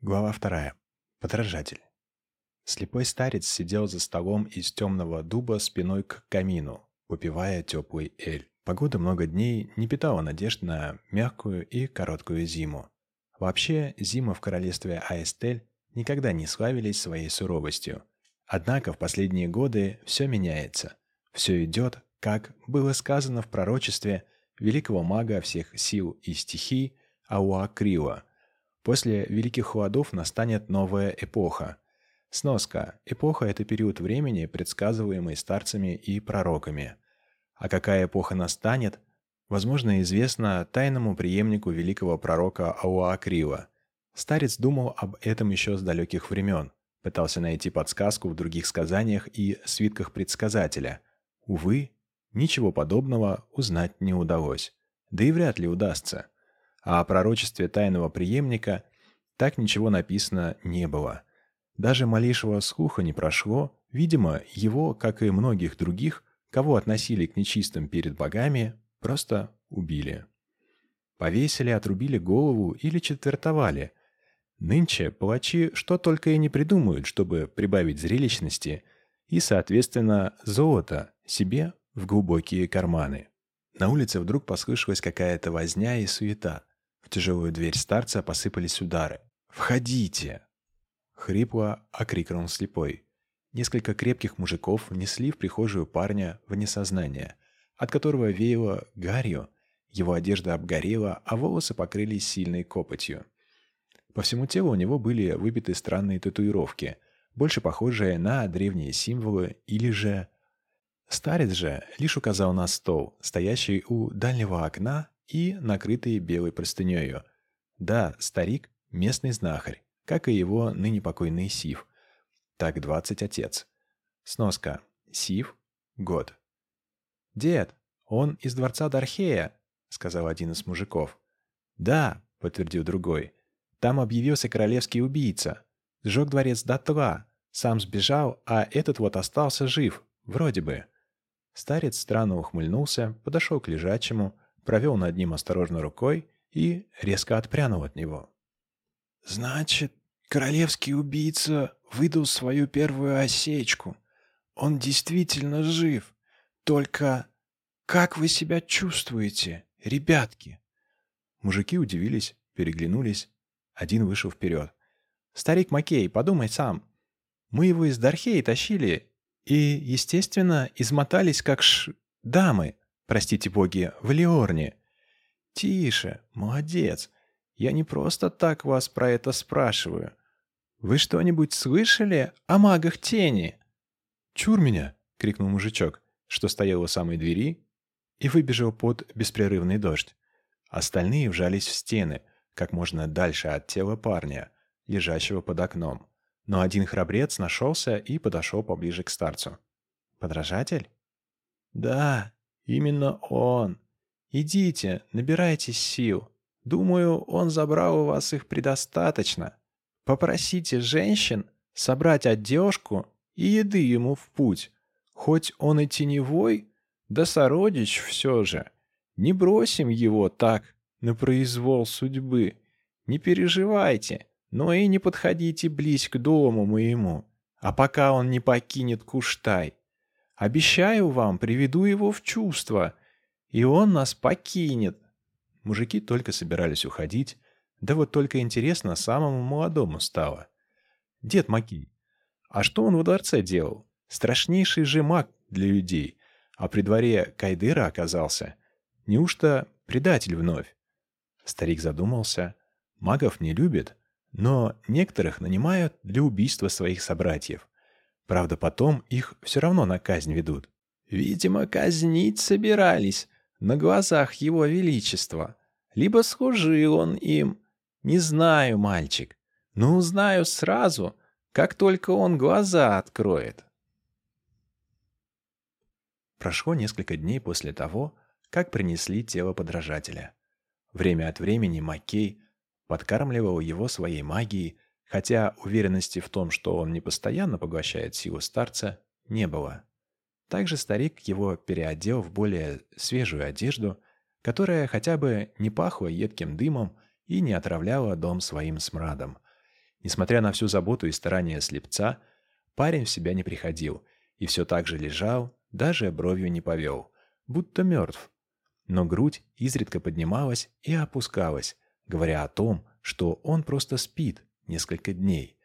Глава вторая. Подражатель. Слепой старец сидел за столом из темного дуба спиной к камину, попивая теплый эль. Погода много дней не питала надежд на мягкую и короткую зиму. Вообще, зимы в королевстве Аэстель никогда не славились своей суровостью. Однако в последние годы все меняется. Все идет, как было сказано в пророчестве великого мага всех сил и стихий Ауакрила. После великих холодов настанет новая эпоха. Сноска. Эпоха – это период времени, предсказываемый старцами и пророками. А какая эпоха настанет, возможно, известно тайному преемнику великого пророка Ауакрила. Старец думал об этом еще с далеких времен, пытался найти подсказку в других сказаниях и свитках предсказателя. Увы, ничего подобного узнать не удалось. Да и вряд ли удастся. А о пророчестве тайного преемника так ничего написано не было. Даже малейшего слуха не прошло, видимо, его, как и многих других, кого относили к нечистым перед богами, просто убили. Повесили, отрубили голову или четвертовали. Нынче палачи что только и не придумают, чтобы прибавить зрелищности и, соответственно, золото себе в глубокие карманы. На улице вдруг послышалась какая-то возня и суета. В тяжелую дверь старца посыпались удары. «Входите!» Хрипло окрикнул слепой. Несколько крепких мужиков внесли в прихожую парня в несознание, от которого веяло гарью, его одежда обгорела, а волосы покрылись сильной копотью. По всему телу у него были выбиты странные татуировки, больше похожие на древние символы или же... Старец же лишь указал на стол, стоящий у дальнего окна и накрытый белой простынею. Да, старик — местный знахарь, как и его ныне покойный Сив. Так двадцать отец. Сноска. Сив. Год. «Дед, он из дворца Дархея», — сказал один из мужиков. «Да», — подтвердил другой. «Там объявился королевский убийца. Сжег дворец дотла. Сам сбежал, а этот вот остался жив. Вроде бы». Старец странно ухмыльнулся, подошел к лежачему, провел над ним осторожно рукой и резко отпрянул от него. «Значит, Королевский убийца выдал свою первую осечку. Он действительно жив. Только как вы себя чувствуете, ребятки?» Мужики удивились, переглянулись. Один вышел вперед. «Старик Макей, подумай сам. Мы его из Дархеи тащили и, естественно, измотались как ш... дамы, простите боги, в Леорне. Тише, молодец. Я не просто так вас про это спрашиваю. Вы что-нибудь слышали о магах тени?» «Чур меня!» — крикнул мужичок, что стоял у самой двери, и выбежал под беспрерывный дождь. Остальные вжались в стены, как можно дальше от тела парня, лежащего под окном. Но один храбрец нашелся и подошел поближе к старцу. «Подражатель?» «Да, именно он. Идите, набирайтесь сил. Думаю, он забрал у вас их предостаточно. Попросите женщин собрать одежку и еды ему в путь. Хоть он и теневой, да сородич все же. Не бросим его так на произвол судьбы. Не переживайте, но и не подходите близко к дому моему, а пока он не покинет Куштай. Обещаю вам, приведу его в чувство, и он нас покинет. Мужики только собирались уходить, да вот только интересно самому молодому стало. Дед Макий. А что он во дворце делал? Страшнейший же маг для людей. А при дворе Кайдыра оказался. Неужто предатель вновь? Старик задумался. Магов не любит, но некоторых нанимают для убийства своих собратьев. Правда, потом их все равно на казнь ведут. Видимо, казнить собирались на глазах его величества. Либо служил он им, не знаю, мальчик, но узнаю сразу, как только он глаза откроет. Прошло несколько дней после того, как принесли тело подражателя. Время от времени Маккей подкармливал его своей магией, хотя уверенности в том, что он не постоянно поглощает силу старца, не было. Также старик его переодел в более свежую одежду, которая хотя бы не пахла едким дымом и не отравляла дом своим смрадом. Несмотря на всю заботу и старания слепца, парень в себя не приходил и все так же лежал, даже бровью не повел, будто мертв. Но грудь изредка поднималась и опускалась, говоря о том, что он просто спит несколько дней.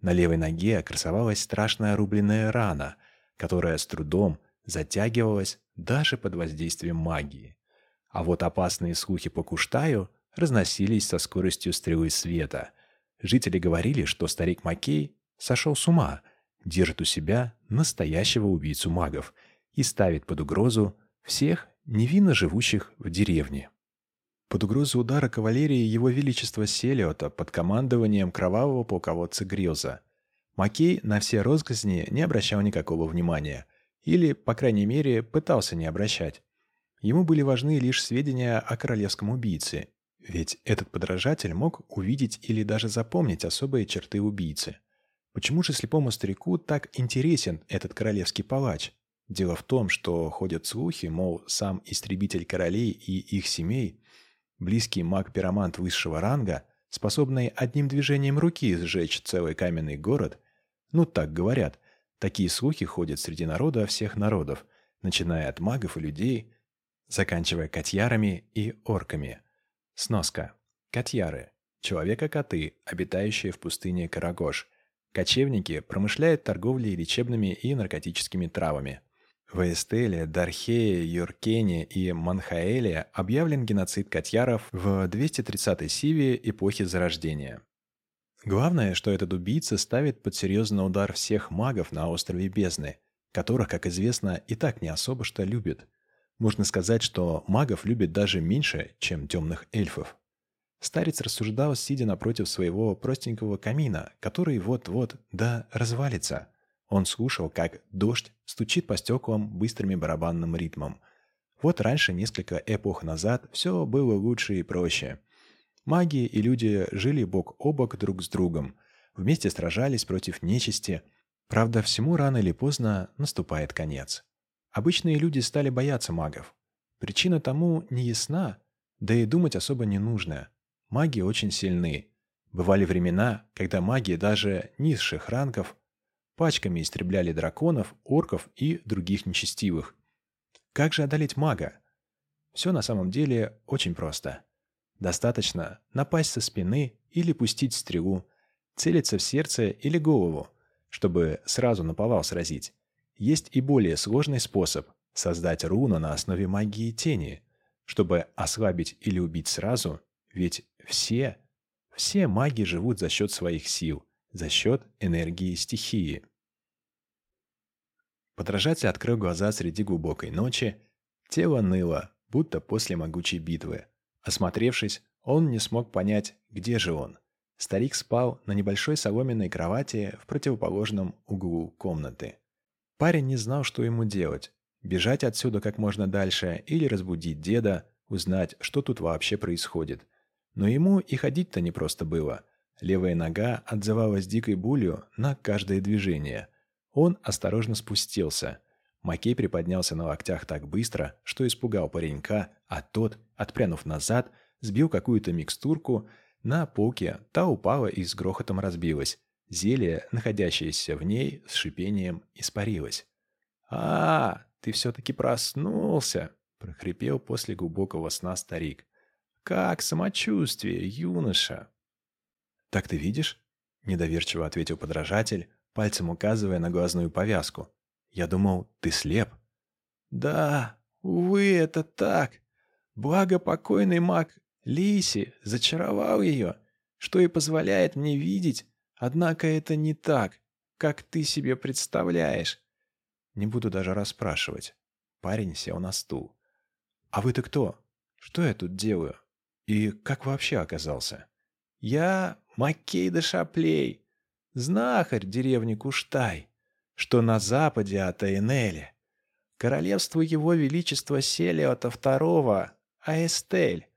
На левой ноге красовалась страшная рубленная рана, которая с трудом затягивалась даже под воздействием магии. А вот опасные слухи по Куштаю разносились со скоростью стрелы света. Жители говорили, что старик Макей сошел с ума, держит у себя настоящего убийцу магов и ставит под угрозу всех невинно живущих в деревне. Под угрозу удара кавалерии его величества Селиота под командованием кровавого полководца Грилза. Макей на все розгозни не обращал никакого внимания, или, по крайней мере, пытался не обращать. Ему были важны лишь сведения о королевском убийце, ведь этот подражатель мог увидеть или даже запомнить особые черты убийцы. Почему же слепому старику так интересен этот королевский палач? Дело в том, что ходят слухи, мол, сам истребитель королей и их семей, близкий маг-пиромант высшего ранга, способный одним движением руки сжечь целый каменный город, ну так говорят, такие слухи ходят среди народа всех народов, начиная от магов и людей, заканчивая котьярами и орками. Сноска. Котьяры. Человека-коты, обитающие в пустыне Карагош. Кочевники промышляют торговлей лечебными и наркотическими травами. В Эстеле, Дархее, Юркене и Манхаэле объявлен геноцид котьяров в 230-й Сиве эпохи Зарождения. Главное, что этот убийца ставит под серьезный удар всех магов на острове Бездны, которых, как известно, и так не особо что любят. Можно сказать, что магов любят даже меньше, чем темных эльфов. Старец рассуждал, сидя напротив своего простенького камина, который вот-вот да развалится – он слушал, как дождь стучит по стеклам быстрыми барабанным ритмом. Вот раньше, несколько эпох назад, все было лучше и проще. Маги и люди жили бок о бок друг с другом, вместе сражались против нечисти. Правда, всему рано или поздно наступает конец. Обычные люди стали бояться магов. Причина тому не ясна, да и думать особо не нужно. Маги очень сильны. Бывали времена, когда маги даже низших рангов пачками истребляли драконов, орков и других нечестивых. Как же одолеть мага? Все на самом деле очень просто. Достаточно напасть со спины или пустить стрелу, целиться в сердце или голову, чтобы сразу наповал сразить. Есть и более сложный способ – создать руну на основе магии тени, чтобы ослабить или убить сразу, ведь все, все маги живут за счет своих сил – за счет энергии стихии. Подражатель открыл глаза среди глубокой ночи. Тело ныло, будто после могучей битвы. Осмотревшись, он не смог понять, где же он. Старик спал на небольшой соломенной кровати в противоположном углу комнаты. Парень не знал, что ему делать. Бежать отсюда как можно дальше или разбудить деда, узнать, что тут вообще происходит. Но ему и ходить-то не просто было – Левая нога отзывалась дикой болью на каждое движение. Он осторожно спустился. Макей приподнялся на локтях так быстро, что испугал паренька, а тот, отпрянув назад, сбил какую-то микстурку, на полке та упала и с грохотом разбилась. Зелье, находящееся в ней, с шипением испарилось. «А, ты все-таки проснулся!» – прохрипел после глубокого сна старик. «Как самочувствие, юноша?» «Так ты видишь?» – недоверчиво ответил подражатель, пальцем указывая на глазную повязку. «Я думал, ты слеп». «Да, увы, это так. Благо покойный маг Лиси зачаровал ее, что и позволяет мне видеть, однако это не так, как ты себе представляешь». Не буду даже расспрашивать. Парень сел на стул. «А вы-то кто? Что я тут делаю? И как вообще оказался?» «Я Маккей де Шаплей, знахарь деревни Куштай, что на западе от Айнеля, королевство его величества Селиота II, Аэстель,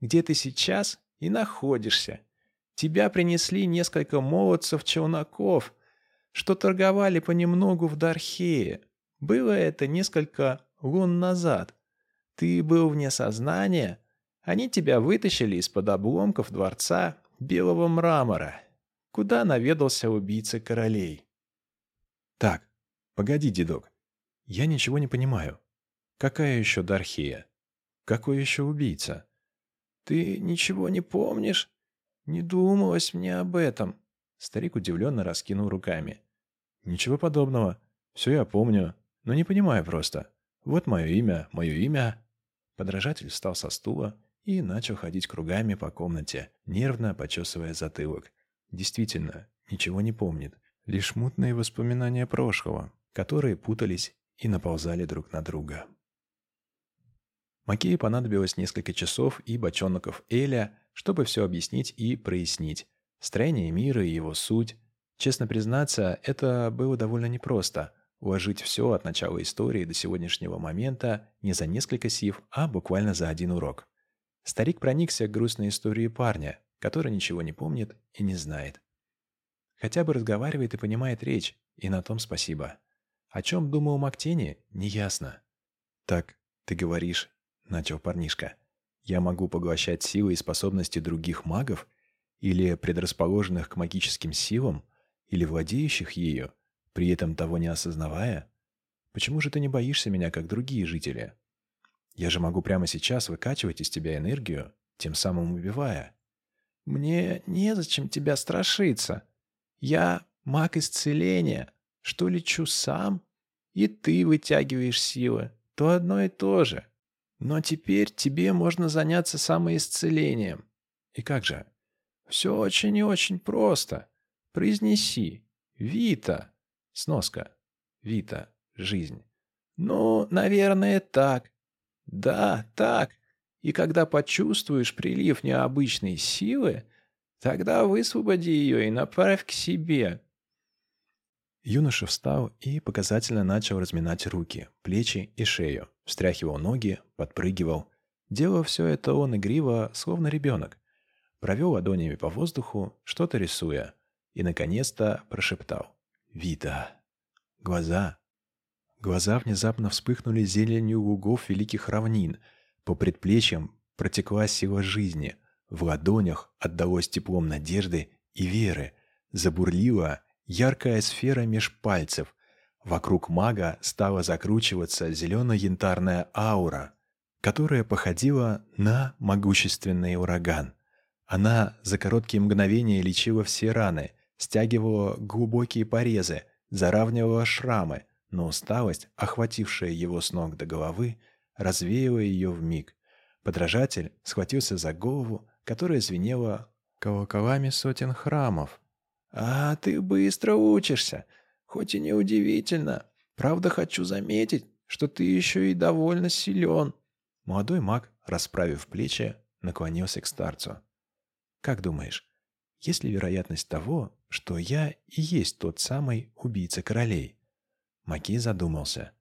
где ты сейчас и находишься. Тебя принесли несколько молодцев-челноков, что торговали понемногу в Дархее. Было это несколько лун назад. Ты был вне сознания, они тебя вытащили из-под обломков дворца белого мрамора. Куда наведался убийца королей. Так, погоди, дедок. Я ничего не понимаю. Какая еще Дархея? Какой еще убийца? Ты ничего не помнишь? Не думалось мне об этом. Старик удивленно раскинул руками. Ничего подобного. Все я помню, но не понимаю просто. Вот мое имя, мое имя. Подражатель встал со стула и начал ходить кругами по комнате, нервно почесывая затылок. Действительно, ничего не помнит. Лишь мутные воспоминания прошлого, которые путались и наползали друг на друга. Макею понадобилось несколько часов и бочонков Эля, чтобы все объяснить и прояснить. Строение мира и его суть. Честно признаться, это было довольно непросто. Уложить все от начала истории до сегодняшнего момента не за несколько сив, а буквально за один урок. Старик проникся к грустной истории парня, который ничего не помнит и не знает. Хотя бы разговаривает и понимает речь, и на том спасибо. О чем думал Мактени, неясно. «Так, ты говоришь, — начал парнишка. «Я могу поглощать силы и способности других магов? Или предрасположенных к магическим силам? Или владеющих ею, при этом того не осознавая? Почему же ты не боишься меня, как другие жители? Я же могу прямо сейчас выкачивать из тебя энергию, тем самым убивая». «Мне незачем тебя страшиться. Я маг исцеления, что лечу сам, и ты вытягиваешь силы. То одно и то же. Но теперь тебе можно заняться самоисцелением. И как же? Все очень и очень просто. Произнеси. Вита. Сноска. Вита. Жизнь. Ну, наверное, так. Да, так. И когда почувствуешь прилив необычной силы, тогда высвободи ее и направь к себе. Юноша встал и показательно начал разминать руки, плечи и шею, встряхивал ноги, подпрыгивал. Делал все это он игриво, словно ребенок. Провел ладонями по воздуху, что-то рисуя, и, наконец-то, прошептал «Вита». Глаза. Глаза внезапно вспыхнули зеленью лугов великих равнин. По предплечьям протекла сила жизни. В ладонях отдалось теплом надежды и веры. Забурлила яркая сфера меж пальцев. Вокруг мага стала закручиваться зелено-янтарная аура, которая походила на могущественный ураган. Она за короткие мгновения лечила все раны, стягивала глубокие порезы, заравнивала шрамы, но усталость, охватившая его с ног до головы, развеяла ее в миг. Подражатель схватился за голову, которая звенела колоколами сотен храмов, «А ты быстро учишься, хоть и неудивительно. Правда, хочу заметить, что ты еще и довольно силен». Молодой маг, расправив плечи, наклонился к старцу. «Как думаешь, есть ли вероятность того, что я и есть тот самый убийца королей?» Маки задумался.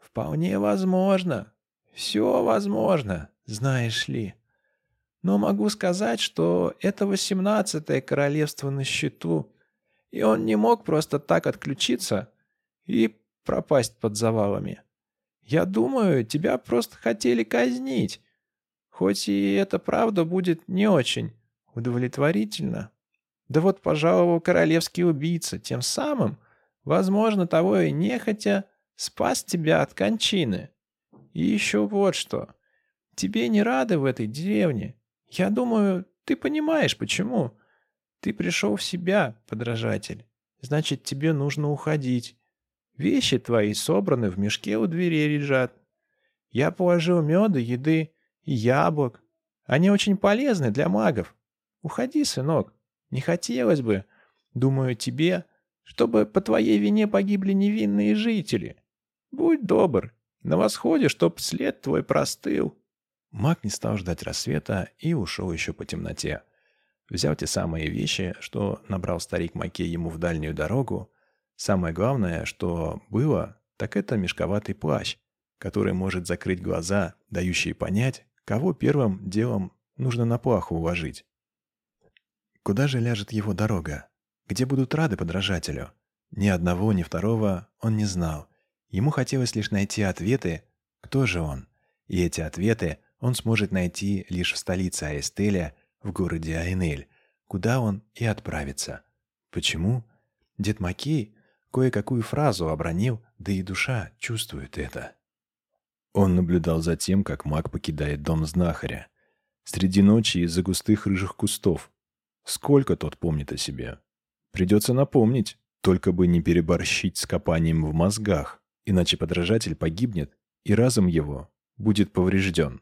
«Вполне возможно. Все возможно, знаешь ли. Но могу сказать, что это восемнадцатое королевство на счету, и он не мог просто так отключиться и пропасть под завалами. Я думаю, тебя просто хотели казнить, хоть и это правда будет не очень удовлетворительно. Да вот пожаловал королевский убийца, тем самым, возможно, того и нехотя, спас тебя от кончины. И еще вот что. Тебе не рады в этой деревне, я думаю, ты понимаешь, почему. Ты пришел в себя, подражатель. Значит, тебе нужно уходить. Вещи твои собраны в мешке у двери лежат. Я положил меда, еды и яблок. Они очень полезны для магов. Уходи, сынок. Не хотелось бы, думаю, тебе, чтобы по твоей вине погибли невинные жители. Будь добр, на восходе, чтоб след твой простыл. Маг не стал ждать рассвета и ушел еще по темноте. Взял те самые вещи, что набрал старик Маке ему в дальнюю дорогу. Самое главное, что было, так это мешковатый плащ, который может закрыть глаза, дающие понять, кого первым делом нужно на плаху уложить. Куда же ляжет его дорога? Где будут рады подражателю? Ни одного, ни второго он не знал. Ему хотелось лишь найти ответы, кто же он. И эти ответы он сможет найти лишь в столице Аэстеля, в городе Айнель, куда он и отправится. Почему? Дед Макей кое-какую фразу обронил, да и душа чувствует это. Он наблюдал за тем, как маг покидает дом знахаря. Среди ночи из-за густых рыжих кустов. Сколько тот помнит о себе? Придется напомнить, только бы не переборщить с копанием в мозгах, иначе подражатель погибнет, и разум его будет поврежден.